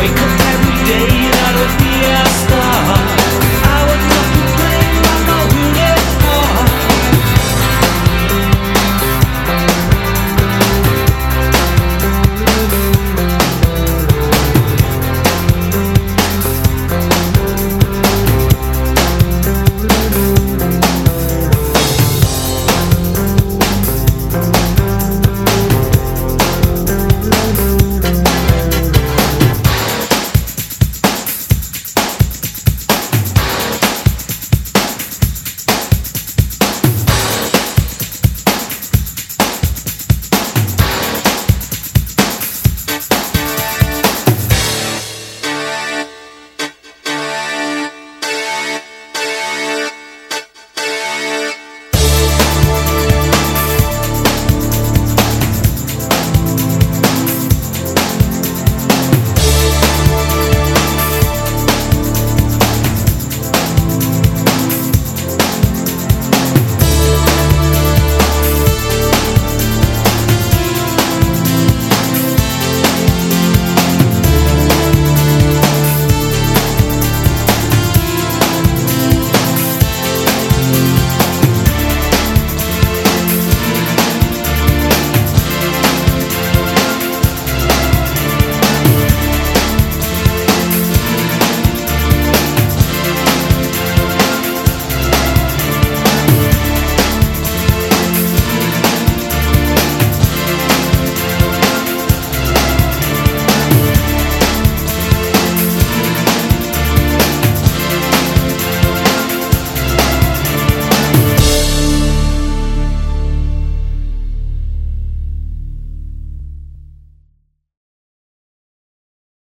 Wake up every day, that'll be a start.